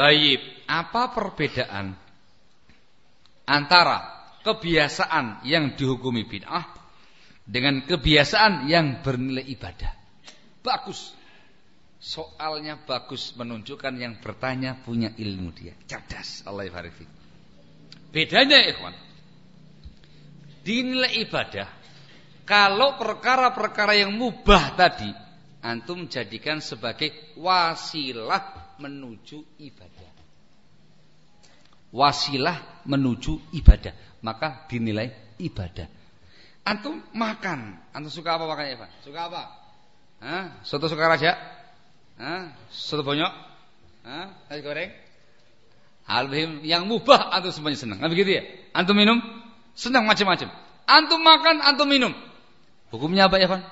Baik, apa perbedaan antara kebiasaan yang dihukumi bid'ah dengan kebiasaan yang bernilai ibadah? Bagus. Soalnya bagus menunjukkan yang bertanya punya ilmu dia. Cerdas. Allah yabarik Bedanya ikhwan. Dinilai ibadah kalau perkara-perkara yang mubah tadi antum jadikan sebagai wasilah menuju ibadah. Wasilah menuju ibadah, maka dinilai ibadah. Antum makan, antum suka apa makannya, Pak? Suka apa? Hah? Soto suka raja? Hah? Soto bonyok? Hah? Nasi goreng? Hal yang mubah antum semuanya senang. Nah, begitu ya? Antum minum senang macam-macam. Antum makan, antum minum. Hukumnya apa ya, Pak?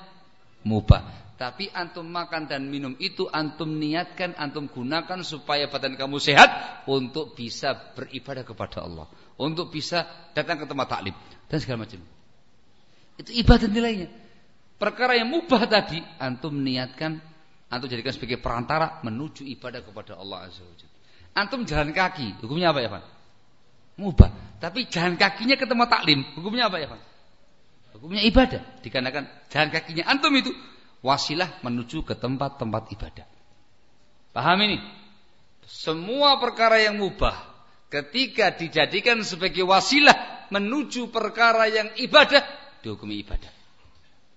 Mubah. Tapi antum makan dan minum itu antum niatkan, antum gunakan supaya badan kamu sehat untuk bisa beribadah kepada Allah, untuk bisa datang ke tempat taklim dan segala macam. Itu ibadah nilainya. Perkara yang mubah tadi antum niatkan antum jadikan sebagai perantara menuju ibadah kepada Allah Azza wa Antum jalan kaki, hukumnya apa ya, Pak? Mubah. Tapi jalan kakinya ke tempat taklim, hukumnya apa ya, Pak? Hukumnya ibadah. Dikarenakan jalan kakinya antum itu wasilah menuju ke tempat-tempat ibadah. Paham ini? Semua perkara yang mubah ketika dijadikan sebagai wasilah menuju perkara yang ibadah dihukumi ibadah.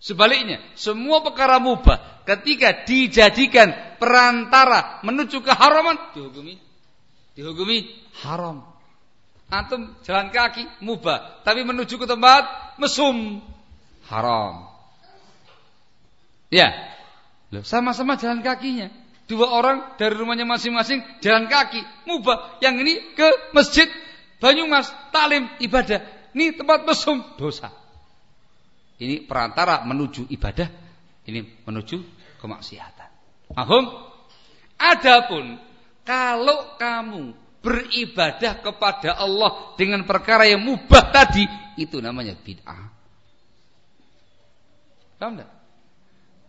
Sebaliknya, semua perkara mubah ketika dijadikan perantara menuju keharaman dihukumi dihukumi haram. Antum jalan kaki mubah, tapi menuju ke tempat mesum haram. Ya, sama-sama jalan kakinya. Dua orang dari rumahnya masing-masing jalan kaki, mubah. Yang ini ke masjid Banyumas, talim, ibadah. Ini tempat mesum, dosa. Ini perantara menuju ibadah, ini menuju kemaksiatan. Mahum? Adapun kalau kamu beribadah kepada Allah dengan perkara yang mubah tadi, itu namanya bid'ah. Paham enggak?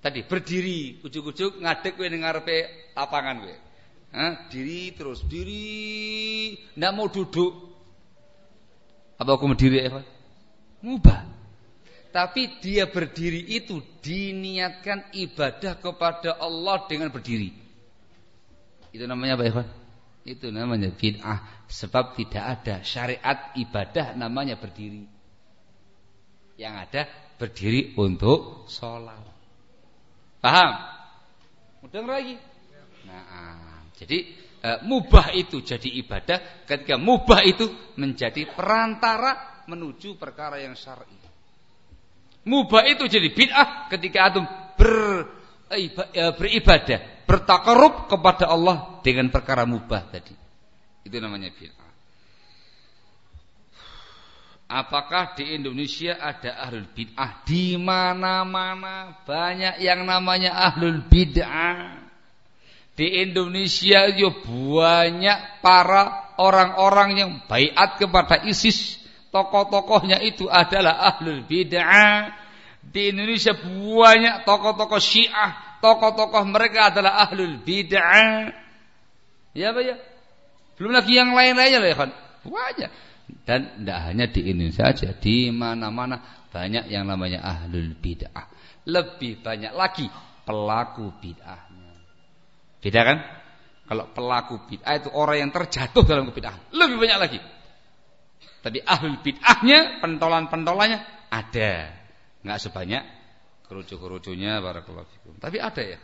Tadi berdiri, ujuk-ujuk ngadek kowe ning ngarepe lapangan kowe. Hah, diri terus, diri, ndak mau duduk. Apa aku berdiri, Eva? Mubah. Tapi dia berdiri itu diniatkan ibadah kepada Allah dengan berdiri. Itu namanya apa Ikhwan? Itu namanya bid'ah. Sebab tidak ada syariat ibadah namanya berdiri. Yang ada berdiri untuk sholat. Paham? Mudah lagi. Nah, jadi e, mubah itu jadi ibadah ketika mubah itu menjadi perantara menuju perkara yang syar'i. Mubah itu jadi bid'ah ketika antum ber, e, beribadah, bertakarub kepada Allah dengan perkara mubah tadi. Itu namanya bid'ah. Apakah di Indonesia ada ahlul bid'ah? Di mana-mana banyak yang namanya ahlul bid'ah. Di Indonesia itu banyak para orang-orang yang baiat kepada ISIS tokoh-tokohnya itu adalah ahlul bid'ah. Di Indonesia banyak tokoh-tokoh Syiah, tokoh-tokoh mereka adalah ahlul bid'ah. Ya, Pak ya. Belum lagi yang lain-lainnya lah ya kan. Banyak. Dan tidak hanya di Indonesia saja, di mana-mana banyak yang namanya ahlul bid'ah. Lebih banyak lagi pelaku bid'ahnya. Beda kan? Kalau pelaku bid'ah itu orang yang terjatuh dalam kebid'ahan. Lebih banyak lagi. Tapi ahlul bid'ahnya, pentolan-pentolannya ada. Enggak sebanyak kerucu-kerucunya fikum. Tapi ada ya.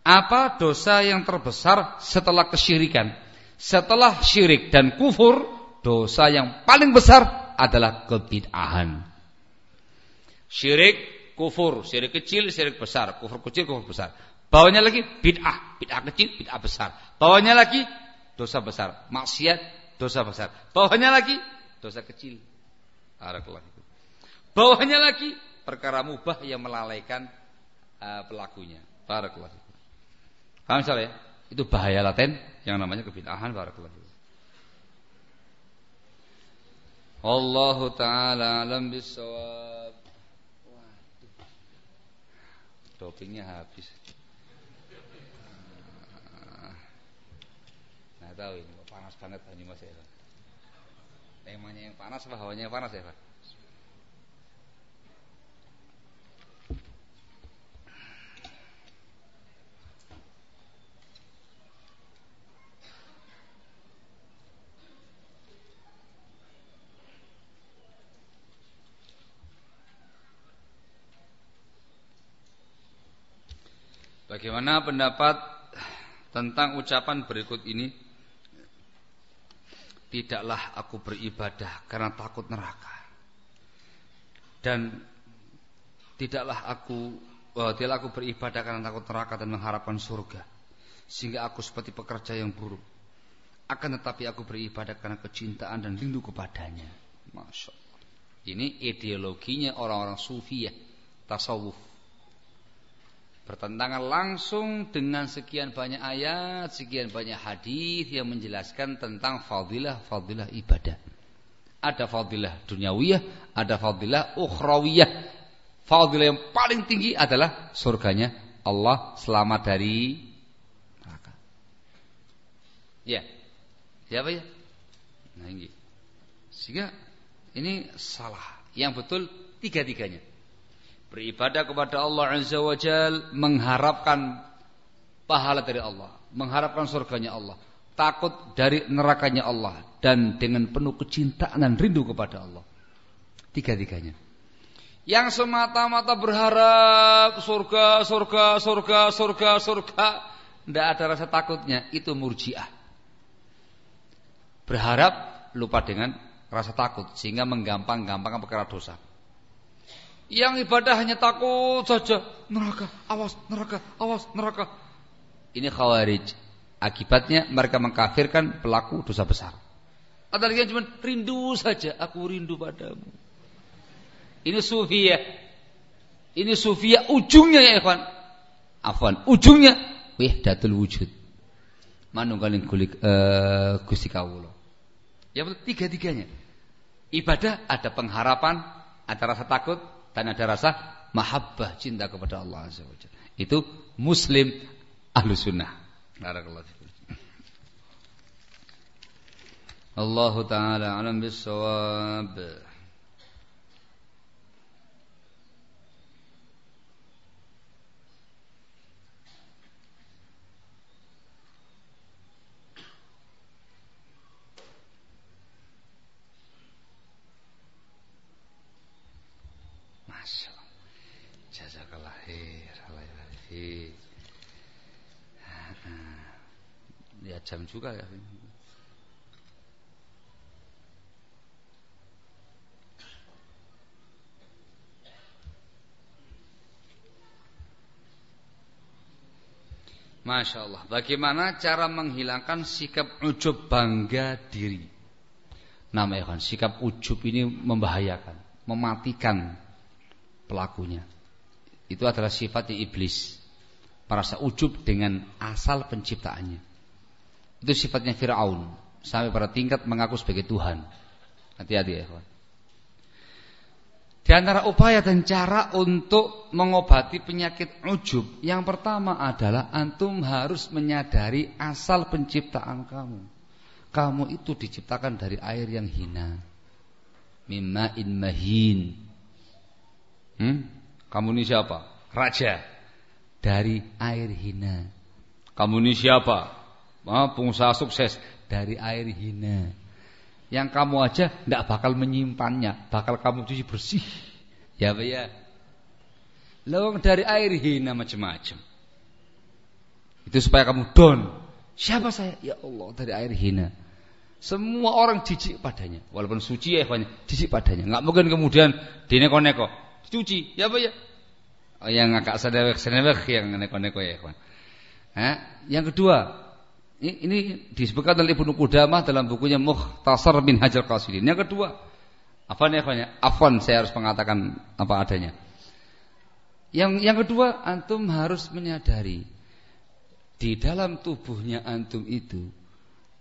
Apa dosa yang terbesar setelah kesyirikan? Setelah syirik dan kufur, dosa yang paling besar adalah kebid'ahan. Syirik, kufur, syirik kecil, syirik besar, kufur kecil, kufur besar. Bawahnya lagi bid'ah, bid'ah kecil, bid'ah besar. Bawahnya lagi dosa besar, maksiat, dosa besar. Bawahnya lagi dosa kecil. Bawahnya lagi perkara mubah yang melalaikan uh, pelakunya. Barakallahu Paham salah? Ya? Itu bahaya laten yang namanya kebid'ahan barakallahu fiik. Allahu taala alam bisawab. Waduh. Habis. Nah, tahu ini panas banget Banyumas ya. Emangnya yang panas Bahawanya yang panas ya, Pak? Bagaimana pendapat tentang ucapan berikut ini? Tidaklah aku beribadah karena takut neraka. Dan tidaklah aku oh, tidaklah aku beribadah karena takut neraka dan mengharapkan surga. Sehingga aku seperti pekerja yang buruk. Akan tetapi aku beribadah karena kecintaan dan rindu kepadanya. Masya Allah. Ini ideologinya orang-orang sufi ya, tasawuf bertentangan langsung dengan sekian banyak ayat, sekian banyak hadis yang menjelaskan tentang fadilah-fadilah ibadah. Ada fadilah duniawiyah, ada fadilah ukhrawiyah. Fadilah yang paling tinggi adalah surganya Allah selamat dari neraka. Ya. Siapa ya? Nah ini. Sehingga ini salah. Yang betul tiga-tiganya beribadah kepada Allah Azza wa Jal mengharapkan pahala dari Allah, mengharapkan surganya Allah, takut dari nerakanya Allah dan dengan penuh kecintaan dan rindu kepada Allah. Tiga-tiganya. Yang semata-mata berharap surga, surga, surga, surga, surga, tidak ada rasa takutnya, itu murjiah. Berharap lupa dengan rasa takut sehingga menggampang-gampangkan perkara dosa. Yang ibadah hanya takut saja. Neraka, awas, neraka, awas, neraka. Ini khawarij. Akibatnya mereka mengkafirkan pelaku dosa besar. Ada lagi yang cuma rindu saja. Aku rindu padamu. Ini sufia. Ini sufia ujungnya ya ikhwan. Afwan. Ujungnya. Wih datul wujud. Manunggaling kulik uh, Gusti Kawulo. Ya betul tiga-tiganya. Ibadah ada pengharapan, ada rasa takut, dan ada rasa mahabbah cinta kepada Allah Azza wa Itu muslim ahlu sunnah. Allah taala alam bisawab. Jam juga ya. Masya Allah. Bagaimana cara menghilangkan sikap ujub bangga diri? Nama kan sikap ujub ini membahayakan, mematikan pelakunya. Itu adalah sifatnya iblis. Merasa ujub dengan asal penciptaannya. Itu sifatnya Fir'aun. Sampai pada tingkat mengaku sebagai Tuhan. Hati-hati ya kawan. Di antara upaya dan cara untuk mengobati penyakit ujub Yang pertama adalah Antum harus menyadari asal penciptaan kamu. Kamu itu diciptakan dari air yang hina. Mimma'in mahin. Hmm? Kamu ini siapa? Raja. Dari air hina. Kamu ini siapa? Pengusaha sukses dari air hina. Yang kamu aja tidak bakal menyimpannya, bakal kamu cuci bersih. Ya Pak ya. Lawang dari air hina macam-macam. Itu supaya kamu don. Siapa saya? Ya Allah dari air hina. Semua orang jijik padanya, walaupun suci ya ikhwannya, jijik padanya. Enggak mungkin kemudian dineko-neko, cuci, ya Pak ya. Oh, yang agak senewek-senewek yang neko-neko ya ikhwan. Yang kedua, ini, disebutkan oleh Ibnu Qudamah dalam bukunya Mukhtasar bin Hajar Qasidin. Yang kedua, apa nih Afwan saya harus mengatakan apa adanya. Yang yang kedua, antum harus menyadari di dalam tubuhnya antum itu,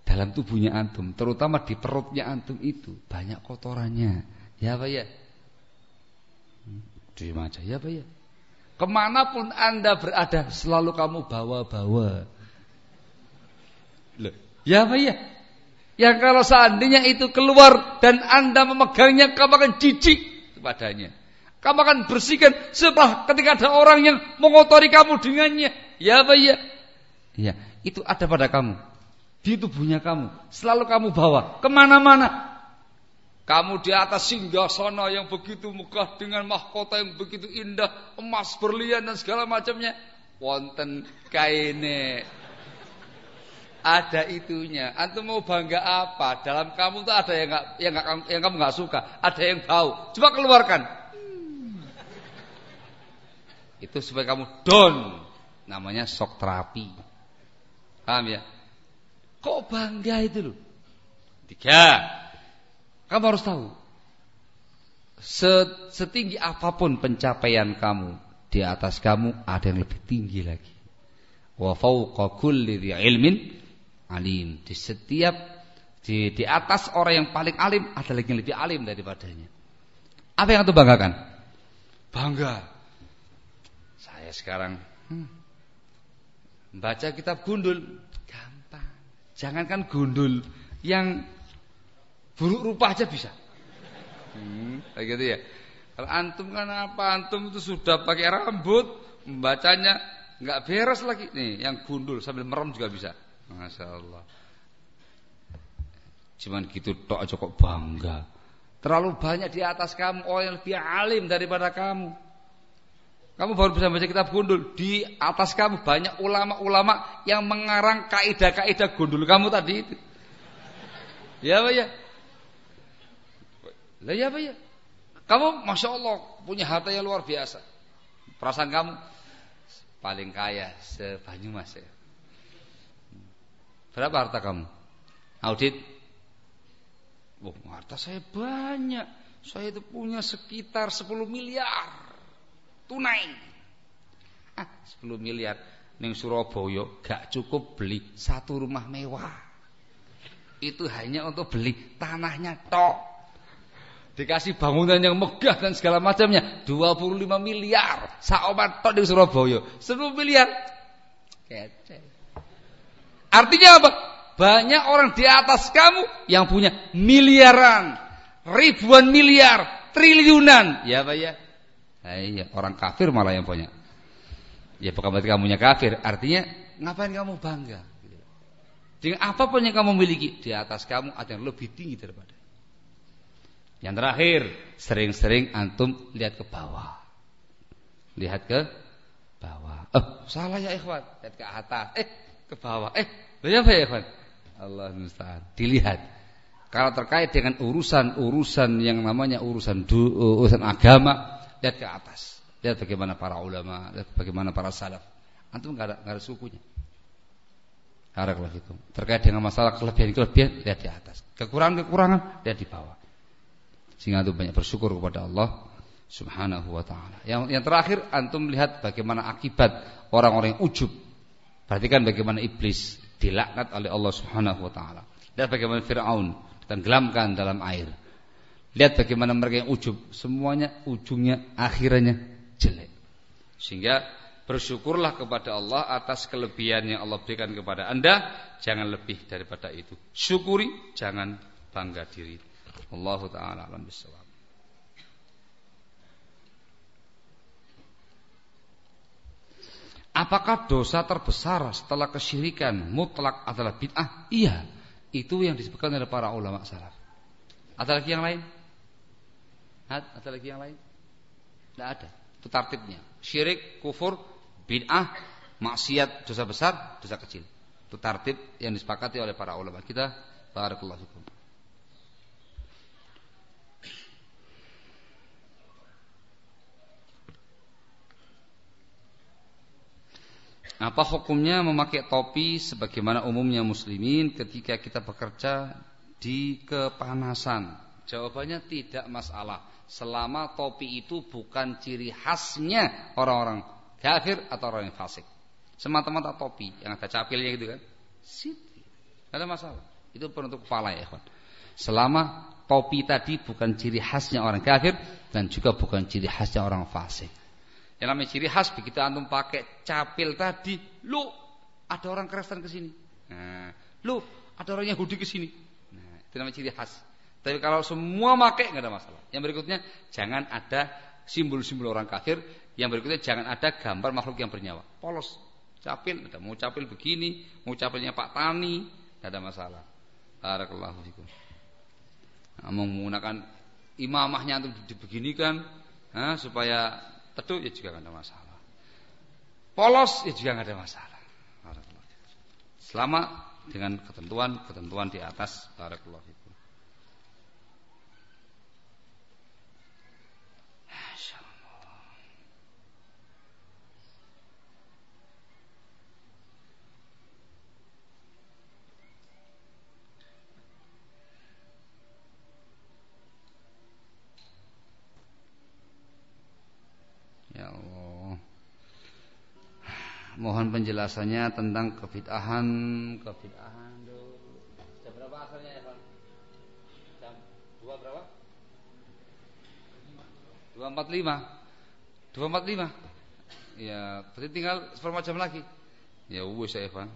dalam tubuhnya antum, terutama di perutnya antum itu banyak kotorannya. Ya apa ya? Aja ya apa ya? Ke mana pun anda berada selalu kamu bawa-bawa Ya apa ya? Yang kalau seandainya itu keluar dan Anda memegangnya, kamu akan jijik kepadanya. Kamu akan bersihkan setelah ketika ada orang yang mengotori kamu dengannya. Ya apa ya? Ya, itu ada pada kamu. Di tubuhnya kamu. Selalu kamu bawa ke mana-mana. Kamu di atas singgah sana yang begitu megah dengan mahkota yang begitu indah, emas, berlian dan segala macamnya. Wonten kaine ada itunya. Antum mau bangga apa? Dalam kamu tuh ada yang gak, yang, gak, yang kamu nggak suka, ada yang bau. Coba keluarkan. Itu supaya kamu down. Namanya shock terapi. Paham ya? Kok bangga itu loh? Tiga. Kamu harus tahu. Setinggi apa pun pencapaian kamu, di atas kamu ada yang lebih tinggi lagi. Wa fawqa kulli ilmin alim. Di setiap di, di atas orang yang paling alim ada lagi yang lebih alim daripadanya. Apa yang itu banggakan? Bangga. Saya sekarang hmm, baca kitab gundul gampang. Jangankan gundul yang buruk rupa aja bisa. Hmm, kayak gitu ya. Kalau antum kan apa? Antum itu sudah pakai rambut, membacanya nggak beres lagi. Nih, yang gundul sambil merem juga bisa. Masya Allah. Cuman gitu tok aja kok bangga. Terlalu banyak di atas kamu orang yang lebih alim daripada kamu. Kamu baru bisa baca kitab gundul. Di atas kamu banyak ulama-ulama yang mengarang kaidah-kaidah gundul kamu tadi itu. Ya Pak ya? Lah ya Pak ya? Kamu Masya Allah punya harta yang luar biasa. Perasaan kamu paling kaya sebanyumas ya. Berapa harta kamu? Audit. Oh, harta saya banyak. Saya itu punya sekitar 10 miliar. Tunai. Ah, 10 miliar. Neng Surabaya gak cukup beli satu rumah mewah. Itu hanya untuk beli tanahnya tok. Dikasih bangunan yang megah dan segala macamnya 25 miliar Saobat tok di Surabaya 10 miliar Kece Artinya apa? Banyak orang di atas kamu yang punya miliaran, ribuan miliar, triliunan. Ya Pak ya? Nah, iya, orang kafir malah yang punya. Ya bukan berarti kamunya kafir, artinya ngapain kamu bangga? Dengan apa pun yang kamu miliki di atas kamu ada yang lebih tinggi daripada. Yang terakhir, sering-sering antum lihat ke bawah. Lihat ke bawah. Oh, salah ya ikhwan, lihat ke atas. Eh, ke bawah. Eh, ya apa ya, ikhwan? Allah musta'an. Dilihat. Kalau terkait dengan urusan-urusan yang namanya urusan du, urusan agama, lihat ke atas. Lihat bagaimana para ulama, lihat bagaimana para salaf. Antum enggak ada enggak ada sukunya. Barakallahu itu. Terkait dengan masalah kelebihan-kelebihan, lihat di atas. Kekurangan-kekurangan, lihat di bawah. Sehingga antum banyak bersyukur kepada Allah Subhanahu wa taala. Yang yang terakhir antum melihat bagaimana akibat orang-orang yang ujub Perhatikan bagaimana iblis dilaknat oleh Allah Subhanahu wa taala. Lihat bagaimana Firaun tenggelamkan dalam air. Lihat bagaimana mereka yang ujub, semuanya ujungnya akhirnya jelek. Sehingga bersyukurlah kepada Allah atas kelebihan yang Allah berikan kepada Anda, jangan lebih daripada itu. Syukuri, jangan bangga diri. Allah taala alam bisawab. Apakah dosa terbesar setelah kesyirikan mutlak adalah bid'ah? Iya, itu yang disebutkan oleh para ulama salaf. Ada lagi yang lain? Ada lagi yang lain? Tidak ada. Itu tartibnya. Syirik, kufur, bid'ah, maksiat, dosa besar, dosa kecil. Itu tartib yang disepakati oleh para ulama kita. Barakallahu fikum. Apa hukumnya memakai topi sebagaimana umumnya muslimin ketika kita bekerja di kepanasan? Jawabannya tidak masalah selama topi itu bukan ciri khasnya orang-orang kafir atau orang yang fasik. Semata-mata topi yang ada capilnya gitu kan. Siti. ada masalah. Itu penutup kepala ya, kawan. Selama topi tadi bukan ciri khasnya orang kafir dan juga bukan ciri khasnya orang fasik. Yang namanya ciri khas begitu antum pakai capil tadi, lu ada orang Kristen ke sini. Nah, lu Ada orang Yahudi ke sini. Nah, itu namanya ciri khas. Tapi kalau semua pakai nggak ada masalah. Yang berikutnya jangan ada simbol-simbol orang kafir. Yang berikutnya jangan ada gambar makhluk yang bernyawa. Polos, capil, ada mau capil begini, mau capilnya Pak Tani, nggak ada masalah. Barakallahu fikum. Nah, menggunakan imamahnya untuk dibeginikan nah, supaya teduh ya juga nggak ada masalah. Polos ya juga nggak ada masalah. Selama dengan ketentuan-ketentuan di atas barakallahu fikum. Mohon penjelasannya tentang kebid'ahan, kebid'ahan. Jam berapa asalnya ya, Pak? Jam 2 berapa? 245. 245. Ya, berarti tinggal seperempat jam lagi. Ya wis ya, Evan.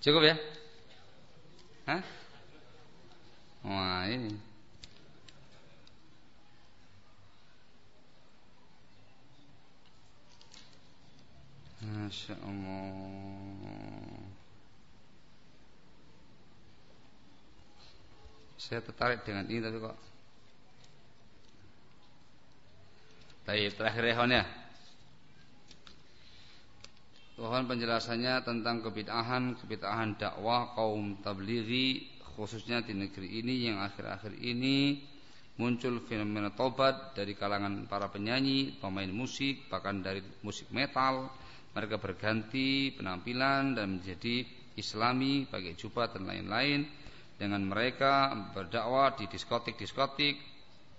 Cukup ya? Hah? Wah, ini. Saya tertarik dengan ini tapi kok. Baik, terakhir ya. Mohon penjelasannya tentang kebid'ahan Kebid'ahan dakwah kaum tablighi Khususnya di negeri ini Yang akhir-akhir ini Muncul fenomena tobat Dari kalangan para penyanyi Pemain musik Bahkan dari musik metal mereka berganti penampilan dan menjadi islami pakai jubah dan lain-lain. Dengan mereka berdakwah di diskotik-diskotik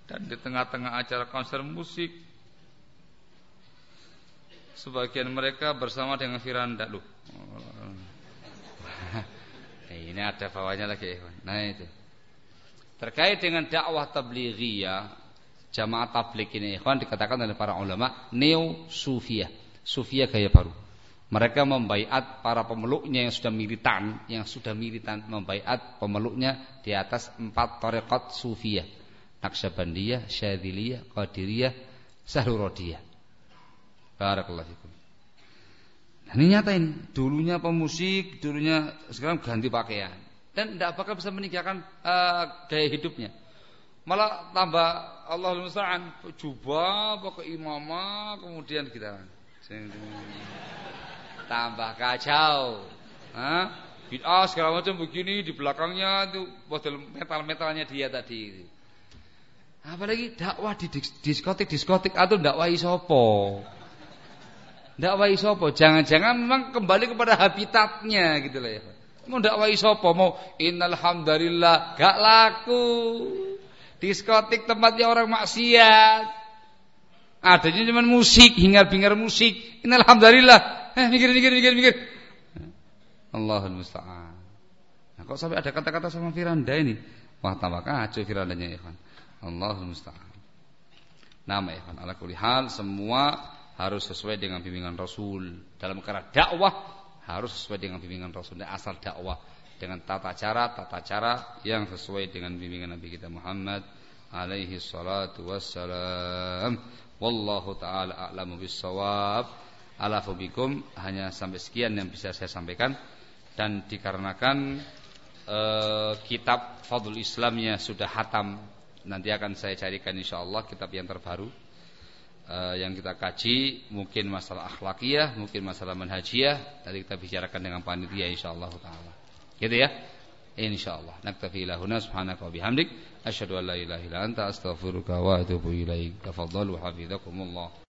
dan di tengah-tengah acara konser musik. Sebagian mereka bersama dengan Firanda. Loh ini ada bawahnya lagi nah itu. Terkait dengan dakwah tablighiyah jamaah tabligh ini ikhwan dikatakan oleh para ulama neo sufiyah Sufia gaya baru. Mereka membaiat para pemeluknya yang sudah militan, yang sudah militan membaiat pemeluknya di atas empat tarekat Sufia. Naksabandiyah, Syadiliyah, Qadiriyah, Sahrurodiyah. Barakallahu fikum. Nah, ini nyata ini. Dulunya pemusik, dulunya sekarang ganti pakaian. Dan tidak bakal bisa meninggalkan uh, gaya hidupnya. Malah tambah Allah musta'an jubah, pakai imamah, kemudian kita tambah kacau. Hah? Bid'ah segala macam begini di belakangnya itu model metal-metalnya dia tadi. Apalagi dakwah di diskotik-diskotik atau dakwah isopo. Dakwah isopo, jangan-jangan memang kembali kepada habitatnya gitu lah ya. Mau dakwah isopo, mau innalhamdulillah gak laku. Diskotik tempatnya orang maksiat. Adanya cuma musik, hingar-bingar musik. Innalhamdulillah. Eh, mikir, mikir, mikir, mikir. Allahul musta'an. Nah, kok sampai ada kata-kata sama Firanda ini? Wah, tambah kacau Firandanya, ikhwan. Allahul musta'an. Nama ikhwan, ala kulli semua harus sesuai dengan bimbingan Rasul. Dalam perkara dakwah harus sesuai dengan bimbingan Rasul. Dan asal dakwah dengan tata cara, tata cara yang sesuai dengan bimbingan Nabi kita Muhammad alaihi salatu wassalam. Wallahu taala a'lamu bissawab. Alafu bikum hanya sampai sekian yang bisa saya sampaikan dan dikarenakan eh, kitab Fadul Islamnya sudah hatam nanti akan saya carikan insyaallah kitab yang terbaru eh, yang kita kaji mungkin masalah akhlakiyah, mungkin masalah manhajiyah nanti kita bicarakan dengan panitia insyaallah. Gitu ya. إن شاء الله. نكتفي إلى هنا. سبحانك وبحمدك. أشهد أن لا إله إلا أنت. أستغفرك وأتوب إليك. تفضلوا حفظكم الله.